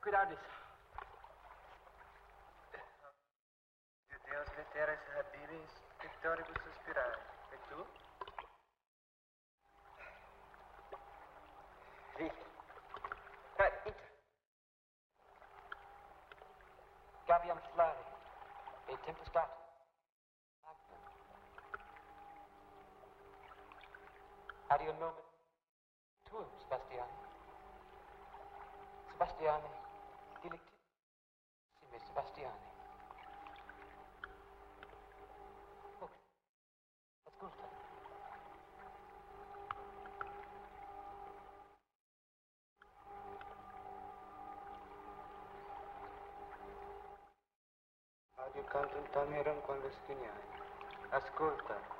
Cuidado disso. Meu Deus, veteras rabíveis, pectoribus suspirar. E tu? Visto. Caíta. Gaviam flare. E tempestate. Adio nomen tuum, Sebastiani. Sebastiani. diletti, Simmer Sebastiani. Ok, ascolta. Radio Canton Tameron con le schignai. Ascolta.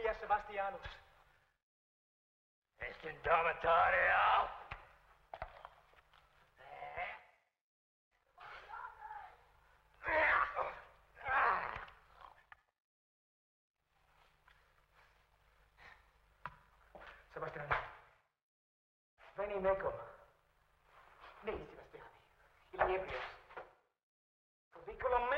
millas sebastianos. Es indomitario. Sebastián, ven y me Sebastián, con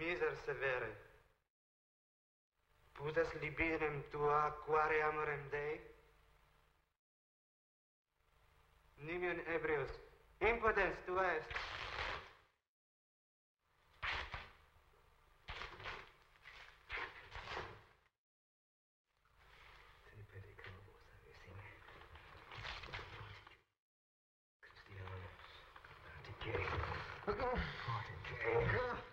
miser severe. Putas libinem tua quare amorem Dei? Nimion ebrius, impotens tu est. Te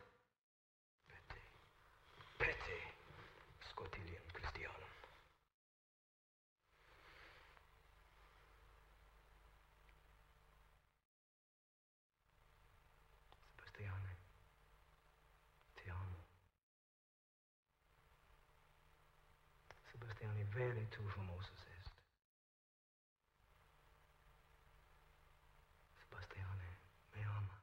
vere tu famosus est. Sebastiane me ama.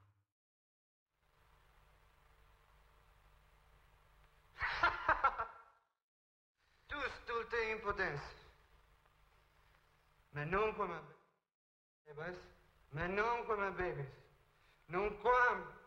tu stulte impotens. Me non come... E bas? Ma non come bebis. Non quam...